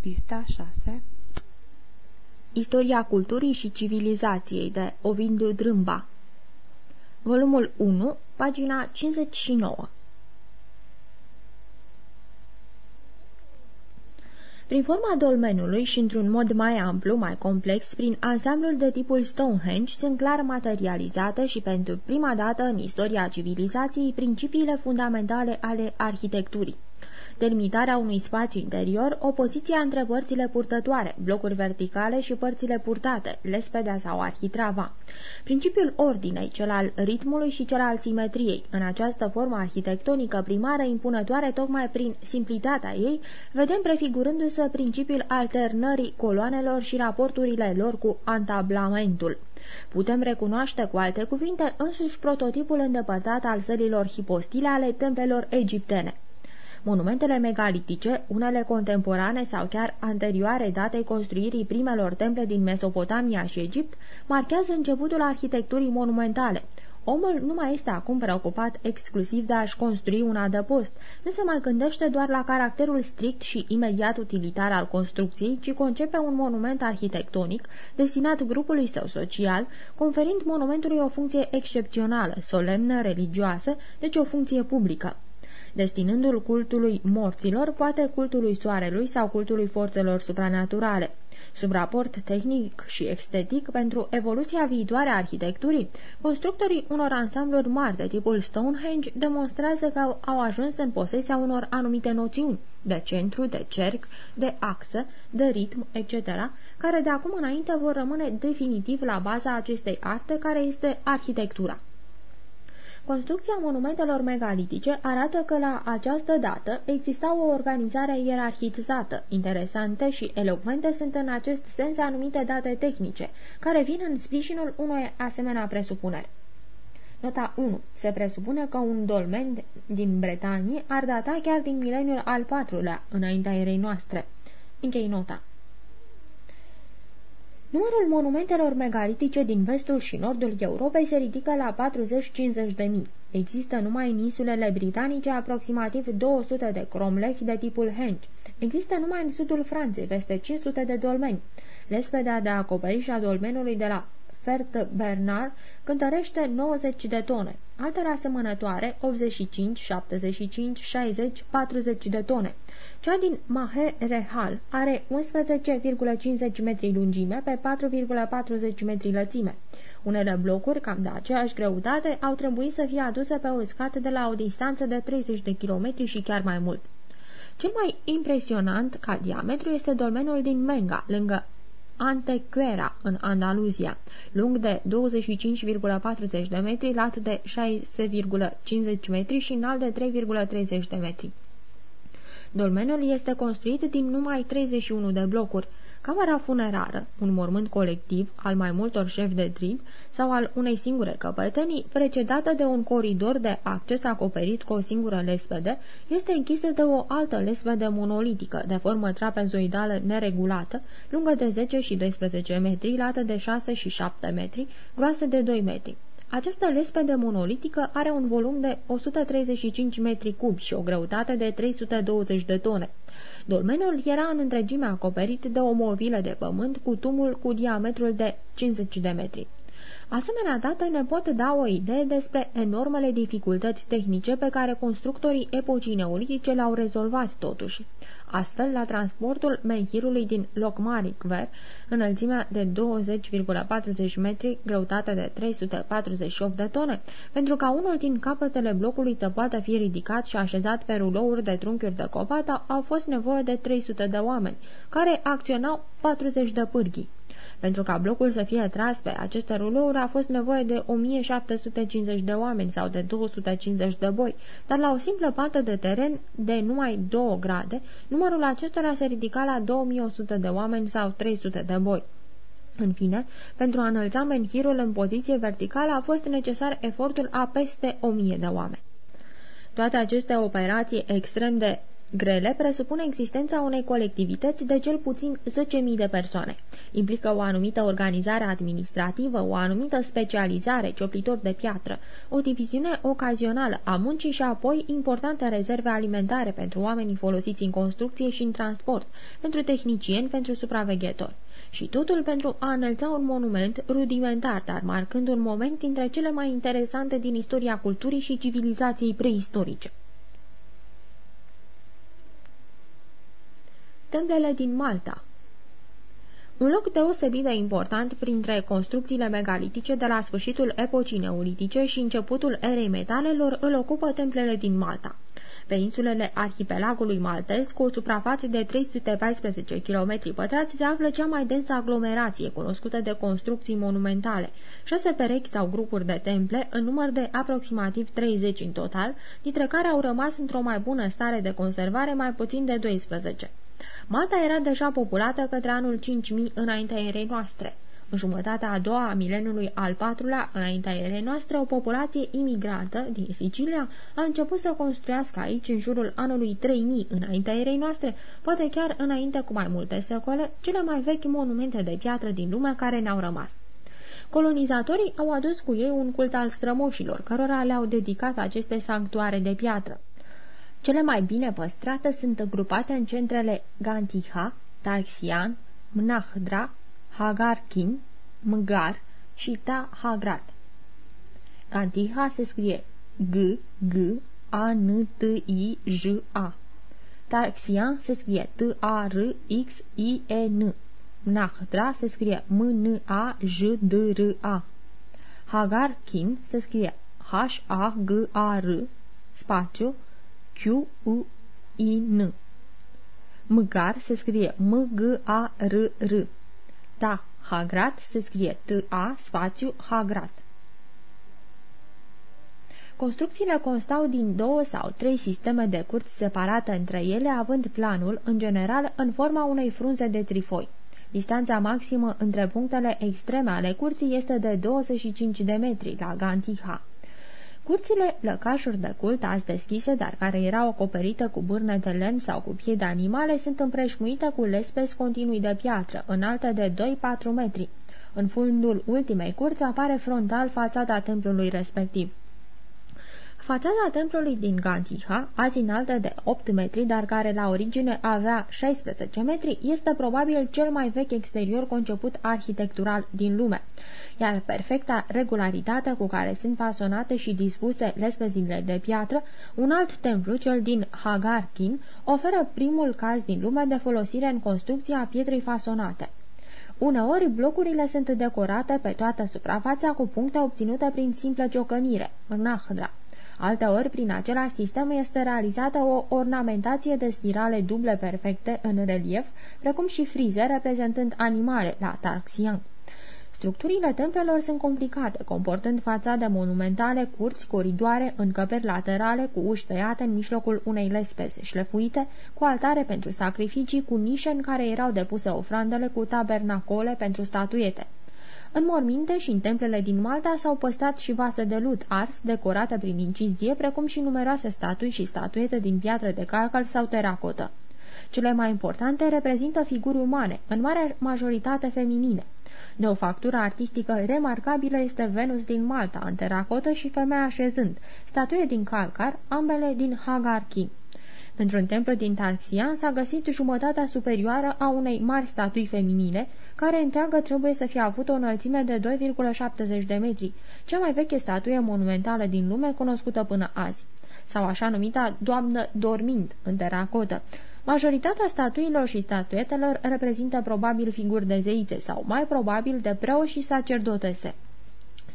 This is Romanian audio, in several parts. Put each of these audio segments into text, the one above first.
Pista 6 Istoria culturii și civilizației de Ovidiu Drâmba. Volumul 1, pagina 59 Prin forma dolmenului și într-un mod mai amplu, mai complex, prin ansamblul de tipul Stonehenge, sunt clar materializate și pentru prima dată în istoria civilizației principiile fundamentale ale arhitecturii delimitarea unui spațiu interior, opoziția între părțile purtătoare, blocuri verticale și părțile purtate, lespedea sau arhitrava. Principiul ordinei, cel al ritmului și cel al simetriei. În această formă arhitectonică primară impunătoare tocmai prin simplitatea ei, vedem prefigurându-se principiul alternării coloanelor și raporturile lor cu antablamentul. Putem recunoaște cu alte cuvinte însuși prototipul îndepărtat al sălilor hipostile ale templelor egiptene. Monumentele megalitice, unele contemporane sau chiar anterioare datei construirii primelor temple din Mesopotamia și Egipt, marchează începutul arhitecturii monumentale. Omul nu mai este acum preocupat exclusiv de a-și construi un adăpost, nu se mai gândește doar la caracterul strict și imediat utilitar al construcției, ci concepe un monument arhitectonic destinat grupului său social, conferind monumentului o funcție excepțională, solemnă, religioasă, deci o funcție publică destinându-l cultului morților, poate cultului soarelui sau cultului forțelor supranaturale. Sub raport tehnic și estetic, pentru evoluția viitoare a arhitecturii, constructorii unor ansambluri mari de tipul Stonehenge demonstrează că au ajuns în posesia unor anumite noțiuni de centru, de cerc, de axă, de ritm, etc., care de acum înainte vor rămâne definitiv la baza acestei arte care este arhitectura. Construcția monumentelor megalitice arată că la această dată exista o organizare ierarhizată. Interesante și elocvente sunt în acest sens anumite date tehnice, care vin în sprijinul unei asemenea presupuneri. Nota 1. Se presupune că un dolmen din Bretanie ar data chiar din mileniul al IV-lea, înaintea erei noastre. Închei nota. Numărul monumentelor megalitice din vestul și nordul Europei se ridică la 40-50 de mii. Există numai în insulele britanice aproximativ 200 de cromlech de tipul Henge. Există numai în sudul Franței peste 500 de dolmeni. Lespedea de acoperiș a dolmenului de la Fert Bernard cântărește 90 de tone, altele asemănătoare 85, 75, 60, 40 de tone. Cea din Mahe Rehal are 11,50 metri lungime pe 4,40 metri lățime. Unele blocuri, cam de aceeași greutate, au trebuit să fie aduse pe uscat de la o distanță de 30 de kilometri și chiar mai mult. Cel mai impresionant ca diametru este dolmenul din Menga, lângă Antequera, în Andaluzia, lung de 25,40 de metri, lat de 6,50 metri și înalt de 3,30 de metri. Dolmenul este construit din numai 31 de blocuri. Camera funerară, un mormânt colectiv al mai multor șefi de trib sau al unei singure căpătenii, precedată de un coridor de acces acoperit cu o singură lespede, este închisă de o altă lespede monolitică, de formă trapezoidală neregulată, lungă de 10 și 12 metri, lată de 6 și 7 metri, groasă de 2 metri. Această lespede monolitică are un volum de 135 metri cubi și o greutate de 320 de tone. Dolmenul era în întregime acoperit de o movilă de pământ cu tumul cu diametrul de 50 de metri. Asemenea dată ne pot da o idee despre enormele dificultăți tehnice pe care constructorii epocii neolitice le-au rezolvat totuși. Astfel, la transportul menhirului din Locmaricver, înălțimea de 20,40 metri, greutate de 348 de tone, pentru ca unul din capătele blocului să poată fi ridicat și așezat pe rulouri de trunchiuri de copata, au fost nevoie de 300 de oameni, care acționau 40 de pârghii. Pentru ca blocul să fie tras pe aceste rulouri a fost nevoie de 1750 de oameni sau de 250 de boi, dar la o simplă parte de teren de numai 2 grade, numărul acestora se ridica la 2100 de oameni sau 300 de boi. În fine, pentru a înălța menhirul în poziție verticală a fost necesar efortul a peste 1000 de oameni. Toate aceste operații extrem de grele presupune existența unei colectivități de cel puțin 10.000 de persoane. Implică o anumită organizare administrativă, o anumită specializare, cioplitor de piatră, o diviziune ocazională a muncii și apoi importante rezerve alimentare pentru oamenii folosiți în construcție și în transport, pentru tehnicieni, pentru supraveghetori. Și totul pentru a înălța un monument rudimentar, dar marcând un moment dintre cele mai interesante din istoria culturii și civilizației preistorice. Templele din Malta un loc deosebit de important printre construcțiile megalitice de la sfârșitul epocii neolitice și începutul erei metalelor îl ocupă templele din Malta. Pe insulele arhipelagului maltez, cu o suprafață de 314 km pătrați, se află cea mai densă aglomerație cunoscută de construcții monumentale, șase perechi sau grupuri de temple, în număr de aproximativ 30 în total, dintre care au rămas într-o mai bună stare de conservare mai puțin de 12. Malta era deja populată către anul 5000 înaintea erei noastre. În jumătatea a doua a mileniului al patrulea, înaintea erei noastre, o populație imigrantă din Sicilia a început să construiască aici, în jurul anului 3000 înaintea erei noastre, poate chiar înainte cu mai multe secole, cele mai vechi monumente de piatră din lume care ne-au rămas. Colonizatorii au adus cu ei un cult al strămoșilor, cărora le-au dedicat aceste sanctuare de piatră. Cele mai bine păstrate sunt grupate în centrele Gantiha, Tarxian, Mnahdra, Hagarkin, Mgar și Ta-Hagrat. Gantiha se scrie G, G, A, N, T, I, J, A. Tarxian se scrie T-A-R, X, I, E, N. Mnahdra se scrie M, N, A, J, D, R, A. Hagarkin se scrie H-A-G-A-R, spațiu, Q-U-I-N. Mgar se scrie M-G-A-R-R. Ta Hagrat se scrie T-A spațiu Hagrat. Construcțiile constau din două sau trei sisteme de curți separate între ele, având planul, în general, în forma unei frunze de trifoi. Distanța maximă între punctele extreme ale curții este de 25 de metri la Gantiha. Curțile, lăcașuri de cult azi deschise, dar care erau acoperite cu bârne de lemn sau cu piei de animale, sunt împreșmuite cu lespezi continui de piatră, înalte de 2-4 metri. În fundul ultimei curți apare frontal fațada templului respectiv. Fațada templului din Gantiha, azi înaltă de 8 metri, dar care la origine avea 16 metri, este probabil cel mai vechi exterior conceput arhitectural din lume iar perfecta regularitate cu care sunt fasonate și dispuse lespezile de piatră, un alt templu, cel din Hagarkin, oferă primul caz din lume de folosire în construcția pietrei fasonate. Uneori, blocurile sunt decorate pe toată suprafața cu puncte obținute prin simplă ciocănire, în Nahdra. Alteori, prin același sistem este realizată o ornamentație de spirale duble perfecte în relief, precum și frize reprezentând animale la Tarxian. Structurile templelor sunt complicate, comportând fațade monumentale, curți, coridoare, încăperi laterale cu uși tăiate în mijlocul unei lespeze șlefuite, cu altare pentru sacrificii, cu nișe în care erau depuse ofrandele cu tabernacole pentru statuete. În morminte și în templele din Malta s-au păstrat și vase de lut ars, decorate prin incizie, precum și numeroase statui și statuete din piatră de calcal sau teracotă. Cele mai importante reprezintă figuri umane, în mare majoritate feminine. De o factură artistică remarcabilă este Venus din Malta, în teracotă și femeia așezând, statuie din calcar, ambele din Hagarki. Pentru un templu din Tarxian s-a găsit jumătatea superioară a unei mari statui feminine, care întreagă trebuie să fie avut o înălțime de 2,70 de metri, cea mai veche statuie monumentală din lume cunoscută până azi, sau așa numita Doamnă Dormind, în teracotă, Majoritatea statuilor și statuetelor reprezintă probabil figuri de zeițe sau mai probabil de preo și sacerdotese.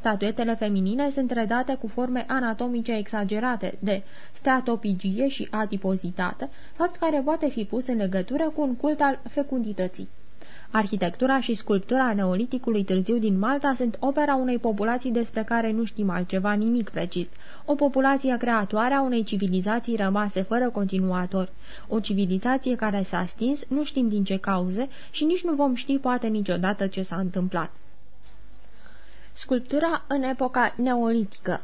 Statuetele feminine sunt redate cu forme anatomice exagerate de steatopigie și adipozitate, fapt care poate fi pus în legătură cu un cult al fecundității. Arhitectura și sculptura neoliticului târziu din Malta sunt opera unei populații despre care nu știm altceva nimic precis, o populație creatoare a unei civilizații rămase fără continuator, o civilizație care s-a stins, nu știm din ce cauze și nici nu vom ști poate niciodată ce s-a întâmplat. Sculptura în epoca neolitică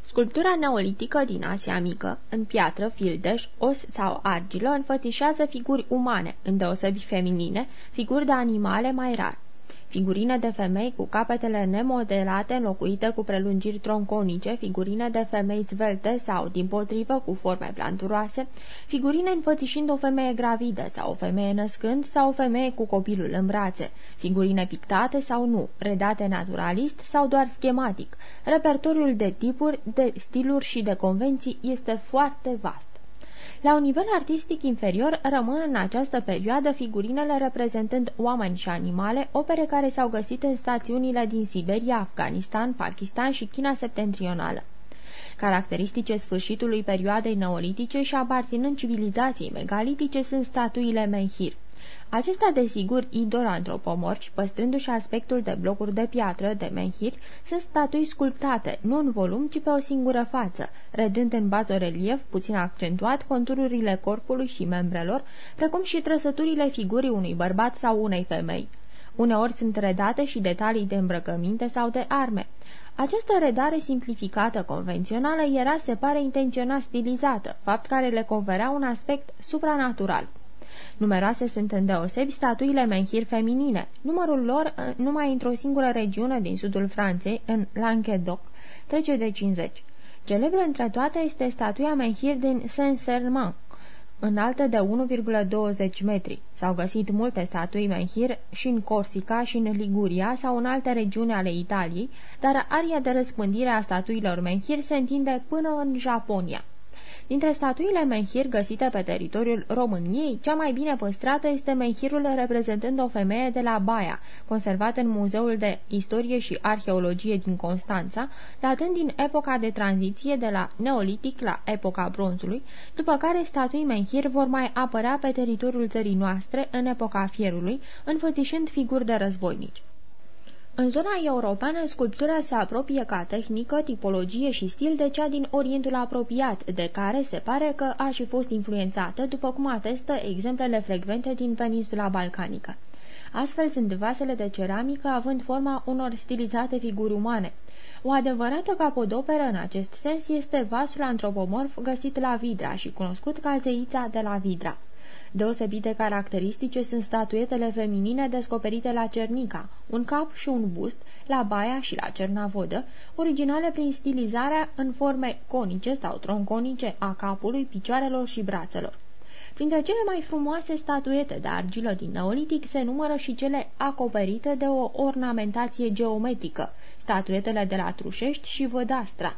Sculptura neolitică din Asia Mică, în piatră, fildeș, os sau argilă, înfățișează figuri umane, îndeosebi feminine, figuri de animale mai rar. Figurine de femei cu capetele nemodelate înlocuite cu prelungiri tronconice, figurine de femei zvelte sau, din potrivă, cu forme planturoase, figurine înfățișind o femeie gravidă sau o femeie născând sau o femeie cu copilul în brațe, figurine pictate sau nu, redate naturalist sau doar schematic. Repertoriul de tipuri, de stiluri și de convenții este foarte vast. La un nivel artistic inferior rămân în această perioadă figurinele reprezentând oameni și animale, opere care s-au găsit în stațiunile din Siberia, Afganistan, Pakistan și China septentrională. Caracteristice sfârșitului perioadei neolitice și aparținând civilizației megalitice sunt statuile menhir. Acestea, desigur, idol antropomorfi, păstrându-și aspectul de blocuri de piatră, de menhir, sunt statui sculptate, nu în volum, ci pe o singură față, redând în bazorelief, puțin accentuat, contururile corpului și membrelor, precum și trăsăturile figurii unui bărbat sau unei femei. Uneori sunt redate și detalii de îmbrăcăminte sau de arme. Această redare simplificată convențională era, se pare, intenționat stilizată, fapt care le conferea un aspect supranatural. Numeroase sunt îndeosebi statuile menhir feminine. Numărul lor, uh, numai într-o singură regiune din sudul Franței, în Languedoc, trece de 50. Celebră între toate este statuia menhir din Saint-Serment, înaltă de 1,20 metri. S-au găsit multe statui menhir și în Corsica și în Liguria sau în alte regiuni ale Italiei, dar aria de răspândire a statuilor menhir se întinde până în Japonia. Dintre statuile menhir găsite pe teritoriul României, cea mai bine păstrată este menhirul reprezentând o femeie de la Baia, conservat în Muzeul de Istorie și Arheologie din Constanța, datând din epoca de tranziție de la Neolitic la epoca bronzului, după care statui menhir vor mai apărea pe teritoriul țării noastre în epoca fierului, înfățișând figuri de războinici. În zona europeană, sculptura se apropie ca tehnică, tipologie și stil de cea din Orientul apropiat, de care se pare că a și fost influențată, după cum atestă exemplele frecvente din peninsula balcanică. Astfel sunt vasele de ceramică având forma unor stilizate figuri umane. O adevărată capodoperă în acest sens este vasul antropomorf găsit la Vidra și cunoscut ca zeița de la Vidra. Deosebite caracteristice sunt statuetele feminine descoperite la Cernica, un cap și un bust, la Baia și la Cernavodă, originale prin stilizarea în forme conice sau tronconice a capului, picioarelor și brațelor. Printre cele mai frumoase statuete de argilă din Neolitic se numără și cele acoperite de o ornamentație geometrică, statuetele de la Trușești și Vădastra.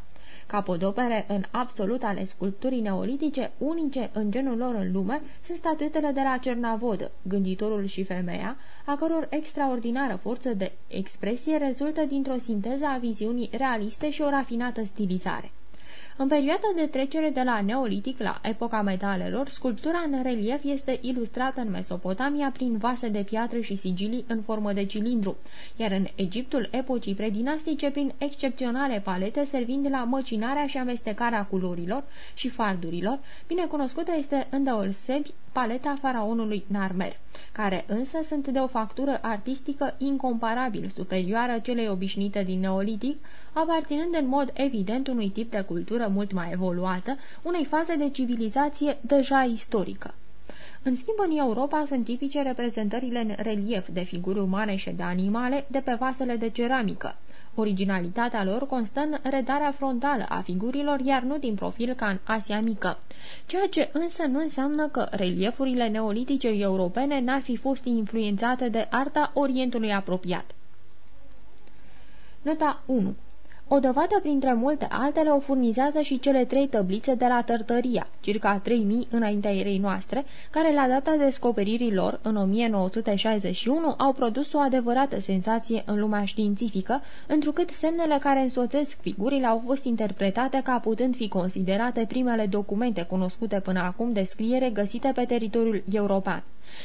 Capodopere în absolut ale sculpturii neolitice, unice în genul lor în lume, sunt statuetele de la Cernavodă, gânditorul și femeia, a căror extraordinară forță de expresie rezultă dintr-o sinteză a viziunii realiste și o rafinată stilizare. În perioada de trecere de la neolitic la epoca metalelor, sculptura în relief este ilustrată în Mesopotamia prin vase de piatră și sigilii în formă de cilindru, iar în Egiptul epocii predinastice prin excepționale palete servind la măcinarea și amestecarea culorilor și fardurilor, binecunoscută este îndeosebi paleta faraonului Narmer, care însă sunt de o factură artistică incomparabil superioară celei obișnuite din neolitic, aparținând în mod evident unui tip de cultură mult mai evoluată, unei faze de civilizație deja istorică. În schimb, în Europa sunt tipice reprezentările în relief de figuri umane și de animale de pe vasele de ceramică. Originalitatea lor constă în redarea frontală a figurilor, iar nu din profil ca în Asia Mică, ceea ce însă nu înseamnă că reliefurile neolitice europene n-ar fi fost influențate de arta Orientului apropiat. Nota 1 o dovadă printre multe altele o furnizează și cele trei tăblițe de la Tărtăria, circa 3000 înaintea erei noastre, care la data descoperirii lor, în 1961, au produs o adevărată senzație în lumea științifică, întrucât semnele care însoțesc figurile au fost interpretate ca putând fi considerate primele documente cunoscute până acum de scriere găsite pe teritoriul european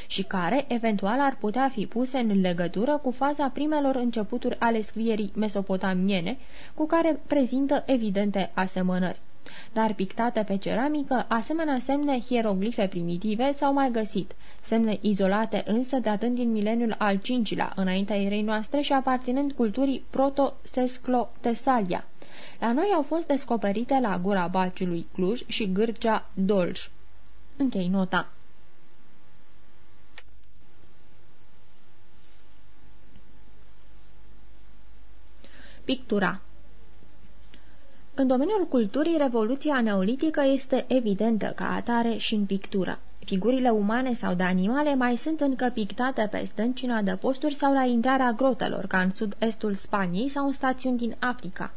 și care, eventual, ar putea fi puse în legătură cu faza primelor începuturi ale scrierii mesopotamiene, cu care prezintă evidente asemănări. Dar pictate pe ceramică, asemenea semne hieroglife primitive s-au mai găsit, semne izolate însă datând din mileniul al V-lea, înaintea erei noastre și aparținând culturii proto-sesclo-tesalia. La noi au fost descoperite la gura Baciului Cluj și Gârcea Dolj. Închei nota. Pictura În domeniul culturii, revoluția neolitică este evidentă ca atare și în pictură. Figurile umane sau de animale mai sunt încă pictate pe stâncina de posturi sau la intrarea grotelor, ca în sud-estul Spaniei sau în stațiuni din Africa.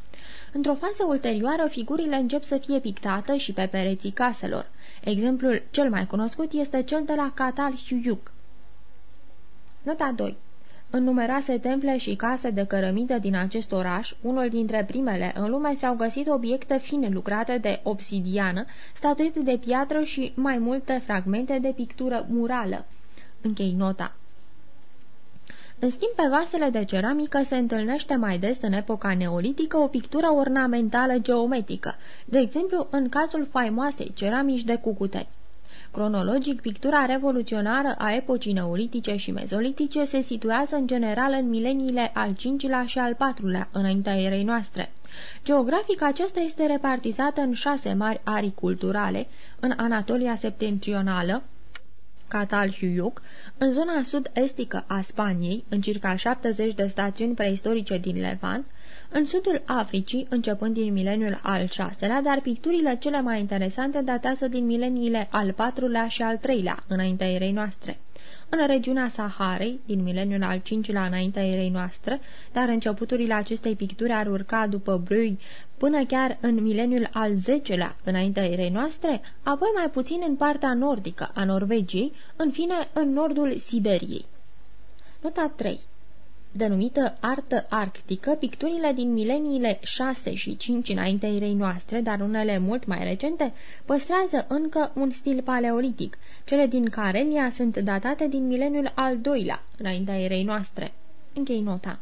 Într-o fază ulterioară, figurile încep să fie pictate și pe pereții caselor. Exemplul cel mai cunoscut este cel de la Catal Huyuk. Nota 2 în numeroase temple și case de cărămidă din acest oraș, unul dintre primele în lume, s-au găsit obiecte fine lucrate de obsidiană, statuete de piatră și mai multe fragmente de pictură murală. Închei nota. În schimb, pe vasele de ceramică se întâlnește mai des în epoca neolitică o pictură ornamentală geometrică, de exemplu în cazul faimoasei ceramici de cucuteni. Cronologic, pictura revoluționară a epocii neolitice și mezolitice se situează în general în mileniile al V-lea și al IV-lea, înaintea erei noastre. Geografic, aceasta este repartizată în șase mari arii culturale, în Anatolia septentrională, Catal Huyuk, în zona sud-estică a Spaniei, în circa 70 de stațiuni preistorice din Levant, în sudul Africii, începând din mileniul al VI-lea, dar picturile cele mai interesante datează din mileniile al IV-lea și al III-lea, înaintea erei noastre. În regiunea Saharei, din mileniul al V-lea înaintea erei noastre, dar începuturile acestei picturi ar urca după Brui până chiar în mileniul al X-lea înaintea erei noastre, apoi mai puțin în partea nordică a Norvegiei, în fine în nordul Siberiei. Nota 3 denumită artă arctică, picturile din mileniile 6 și 5 înaintea erei noastre, dar unele mult mai recente, păstrează încă un stil paleolitic. Cele din Carelia sunt datate din mileniul al doilea, înaintea erei noastre. Închei nota.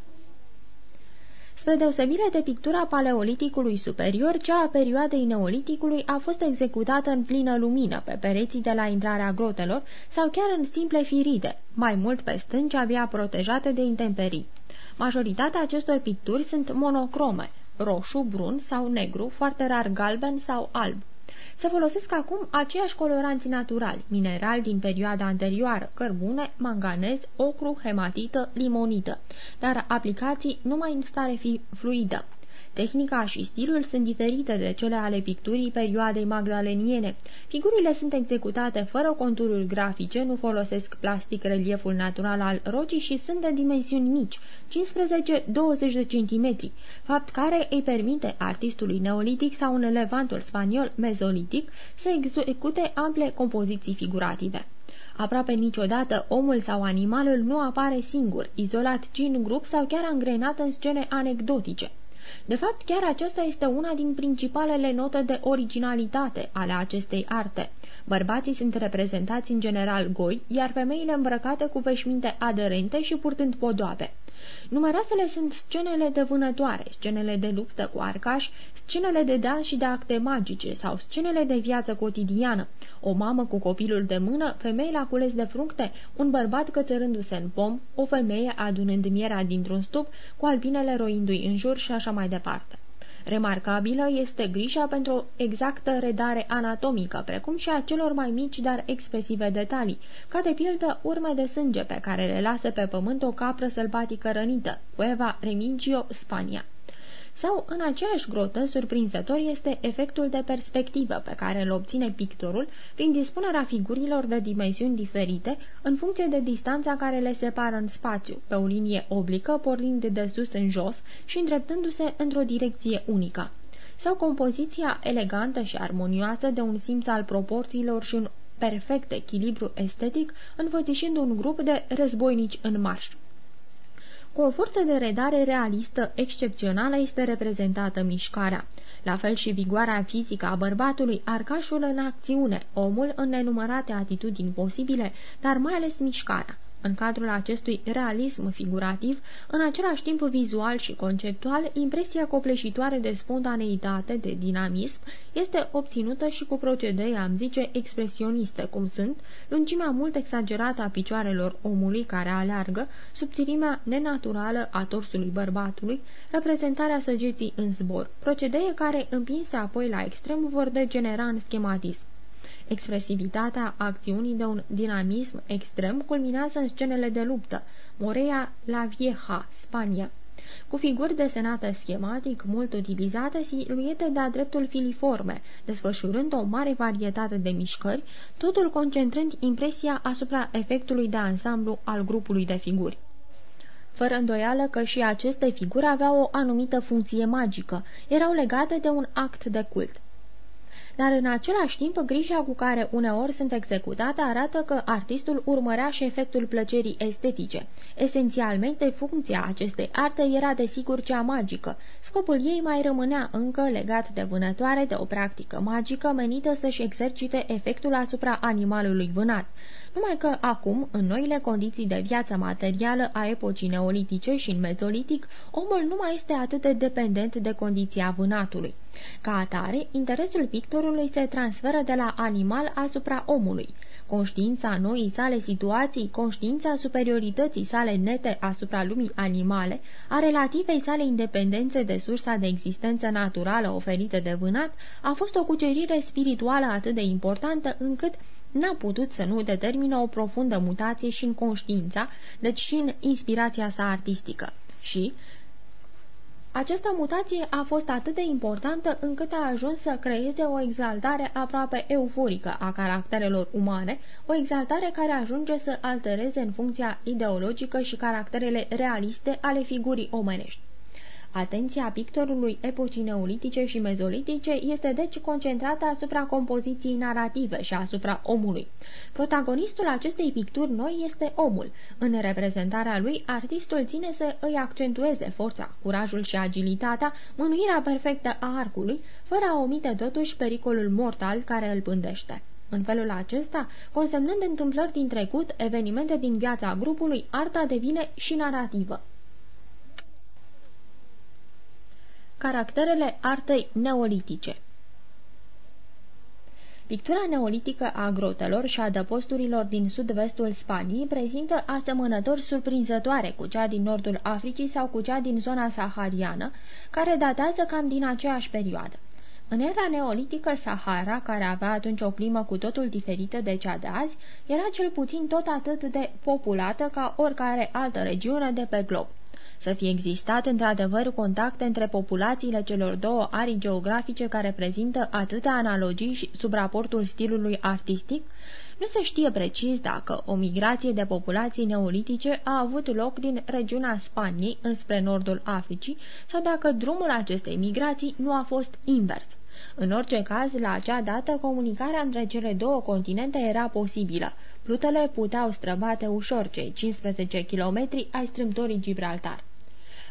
Spre deosebire de pictura paleoliticului superior, cea a perioadei neoliticului a fost executată în plină lumină, pe pereții de la intrarea grotelor sau chiar în simple firide, mai mult pe stânci avea protejate de intemperii. Majoritatea acestor picturi sunt monocrome, roșu, brun sau negru, foarte rar galben sau alb. Se folosesc acum aceiași coloranți naturali, minerali din perioada anterioară, cărbune, manganez, ocru, hematită, limonită, dar aplicații numai în stare fi fluidă. Tehnica și stilul sunt diferite de cele ale picturii perioadei magdaleniene. Figurile sunt executate fără contururi grafice, nu folosesc plastic relieful natural al rocii și sunt de dimensiuni mici, 15-20 de centimetri, fapt care îi permite artistului neolitic sau în levantul spaniol mezolitic să execute ample compoziții figurative. Aproape niciodată omul sau animalul nu apare singur, izolat, ci în grup sau chiar angrenat în scene anecdotice. De fapt, chiar aceasta este una din principalele note de originalitate ale acestei arte. Bărbații sunt reprezentați în general goi, iar femeile îmbrăcate cu veșminte aderente și purtând podoabe. Numeroasele sunt scenele de vânătoare, scenele de luptă cu arcași, scenele de dans și de acte magice sau scenele de viață cotidiană. O mamă cu copilul de mână, femei la cules de fructe, un bărbat cățărându-se în pom, o femeie adunând mierea dintr-un stup, cu albinele roindu-i în jur și așa mai departe. Remarcabilă este grija pentru o exactă redare anatomică, precum și a celor mai mici, dar expresive detalii, ca de pildă urme de sânge pe care le lasă pe pământ o capră sălbatică rănită, Cueva Remigio, Spania. Sau, în aceeași grotă, surprinzător este efectul de perspectivă pe care îl obține pictorul prin dispunerea figurilor de dimensiuni diferite în funcție de distanța care le separă în spațiu, pe o linie oblică, pornind de sus în jos și îndreptându-se într-o direcție unică. Sau compoziția elegantă și armonioasă de un simț al proporțiilor și un perfect echilibru estetic, înfățișând un grup de războinici în marș. Cu o forță de redare realistă excepțională este reprezentată mișcarea. La fel și vigoarea fizică a bărbatului, arcașul în acțiune, omul în nenumărate atitudini posibile, dar mai ales mișcarea. În cadrul acestui realism figurativ, în același timp vizual și conceptual, impresia copleșitoare de spontaneitate, de dinamism, este obținută și cu procedee, am zice, expresioniste, cum sunt lungimea mult exagerată a picioarelor omului care aleargă, subțilimea nenaturală a torsului bărbatului, reprezentarea săgeții în zbor, procedee care, împinse apoi la extrem, vor degenera în schematism. Expresivitatea acțiunii de un dinamism extrem culminează în scenele de luptă, Morea la Vieja, Spania, cu figuri desenate schematic, mult utilizate, siluete de-a dreptul filiforme, desfășurând o mare varietate de mișcări, totul concentrând impresia asupra efectului de ansamblu al grupului de figuri. Fără îndoială că și aceste figuri aveau o anumită funcție magică, erau legate de un act de cult dar în același timp grija cu care uneori sunt executate arată că artistul urmărea și efectul plăcerii estetice. Esențialmente, funcția acestei arte era desigur cea magică. Scopul ei mai rămânea încă legat de vânătoare de o practică magică menită să-și exercite efectul asupra animalului vânat numai că acum, în noile condiții de viață materială a epocii neolitice și în mezolitic, omul nu mai este atât de dependent de condiția vânatului. Ca atare, interesul pictorului se transferă de la animal asupra omului. Conștiința noii sale situații, conștiința superiorității sale nete asupra lumii animale, a relativei sale independențe de sursa de existență naturală oferită de vânat, a fost o cucerire spirituală atât de importantă încât n-a putut să nu determină o profundă mutație și în conștiința, deci și în inspirația sa artistică. Și această mutație a fost atât de importantă încât a ajuns să creeze o exaltare aproape euforică a caracterelor umane, o exaltare care ajunge să altereze în funcția ideologică și caracterele realiste ale figurii omenești. Atenția pictorului epocii neolitice și mezolitice este deci concentrată asupra compoziției narrative și asupra omului. Protagonistul acestei picturi noi este omul. În reprezentarea lui, artistul ține să îi accentueze forța, curajul și agilitatea, mânuirea perfectă a arcului, fără a omite totuși pericolul mortal care îl pândește. În felul acesta, consemnând întâmplări din trecut, evenimente din viața grupului, arta devine și narrativă. Caracterele artei neolitice Pictura neolitică a grotelor și a dăposturilor din sud-vestul Spaniei prezintă asemănători surprinzătoare cu cea din nordul Africii sau cu cea din zona sahariană, care datează cam din aceeași perioadă. În era neolitică, Sahara, care avea atunci o climă cu totul diferită de cea de azi, era cel puțin tot atât de populată ca oricare altă regiune de pe glob. Să fie existat într-adevăr contacte între populațiile celor două arii geografice care prezintă atâtea analogii și sub raportul stilului artistic, nu se știe precis dacă o migrație de populații neolitice a avut loc din regiunea Spaniei înspre nordul Africii sau dacă drumul acestei migrații nu a fost invers. În orice caz, la acea dată, comunicarea între cele două continente era posibilă. Plutele puteau străbate ușor cei 15 kilometri ai strâmtorii Gibraltar.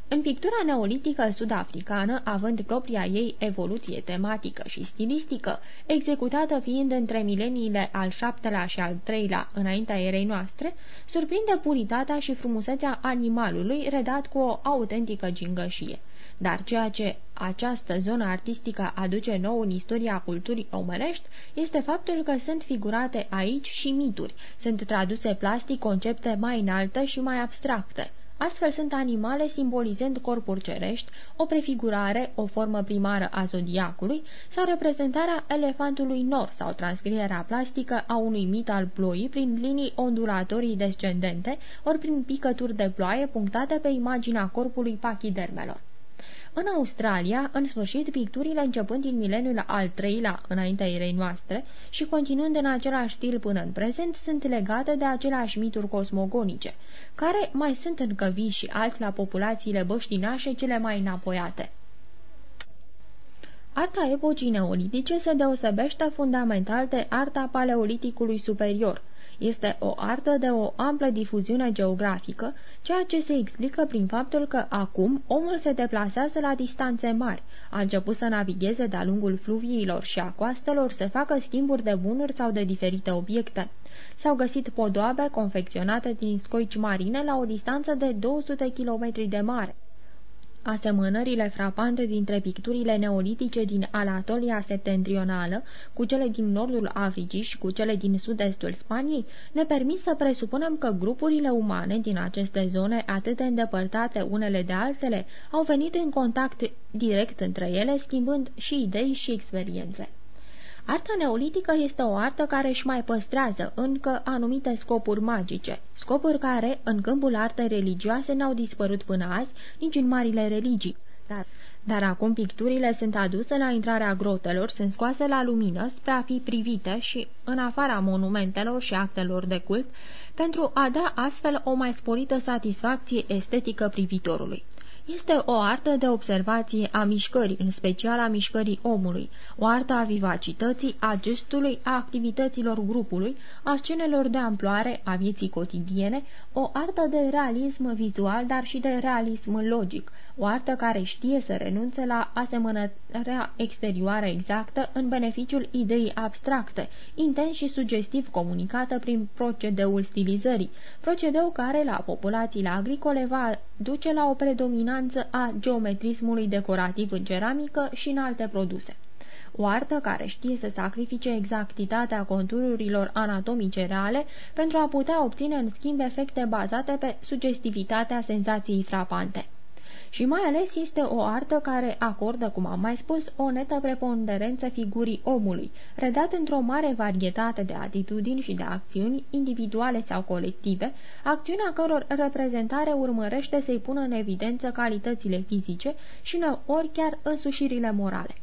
În pictura neolitică sud-africană, având propria ei evoluție tematică și stilistică, executată fiind între mileniile al VII-lea și al III-lea înaintea erei noastre, surprinde puritatea și frumusețea animalului redat cu o autentică gingășie. Dar ceea ce această zonă artistică aduce nou în istoria culturii omenești este faptul că sunt figurate aici și mituri, sunt traduse plastic concepte mai înalte și mai abstracte. Astfel sunt animale simbolizând corpuri cerești, o prefigurare, o formă primară a zodiacului sau reprezentarea elefantului nor sau transcrierea plastică a unui mit al ploii prin linii ondulatorii descendente ori prin picături de ploaie punctate pe imaginea corpului pachidermelor. În Australia, în sfârșit, picturile începând din mileniul al treilea înaintea erei noastre și continuând în același stil până în prezent, sunt legate de aceleași mituri cosmogonice, care mai sunt încă vii și alți la populațiile băștinașe cele mai înapoiate. Arta epocii neolitice se deosebește fundamental de arta paleoliticului superior – Este o artă de o amplă difuziune geografică, ceea ce se explică prin faptul că acum omul se deplasează la distanțe mari, a început să navigheze de-a lungul fluviilor și a coastelor, să facă schimburi de bunuri sau de diferite obiecte. S-au găsit podoabe confecționate din scoici marine la o distanță de 200 km de mare. Asemănările frapante dintre picturile neolitice din Anatolia septentrională cu cele din nordul Africii și cu cele din sud-estul Spaniei ne permit să presupunem că grupurile umane din aceste zone atât de îndepărtate unele de altele au venit în contact direct între ele, schimbând și idei și experiențe. Arta neolitică este o artă care își mai păstrează încă anumite scopuri magice, scopuri care, în câmpul artei religioase, n-au dispărut până azi, nici în marile religii. Dar, dar acum picturile sunt aduse la intrarea grotelor, sunt scoase la lumină spre a fi privite și în afara monumentelor și actelor de cult, pentru a da astfel o mai sporită satisfacție estetică privitorului. Este o artă de observație a mișcării, în special a mișcării omului, o artă a vivacității, a gestului, a activităților grupului, a scenelor de amploare, a vieții cotidiene, o artă de realism vizual, dar și de realism logic, o artă care știe să renunțe la asemănarea exterioară exactă în beneficiul ideii abstracte, intens și sugestiv comunicată prin procedeul stilizării, procedeu care la populațiile agricole va duce la o predominanță a geometrismului decorativ în ceramică și în alte produse. O artă care știe să sacrifice exactitatea contururilor anatomice reale pentru a putea obține în schimb efecte bazate pe sugestivitatea senzației frapante și mai ales este o artă care acordă, cum am mai spus, o netă preponderență figurii omului, redat într-o mare varietate de atitudini și de acțiuni individuale sau colective, acțiunea căror reprezentare urmărește să-i pună în evidență calitățile fizice și ori chiar însușirile morale.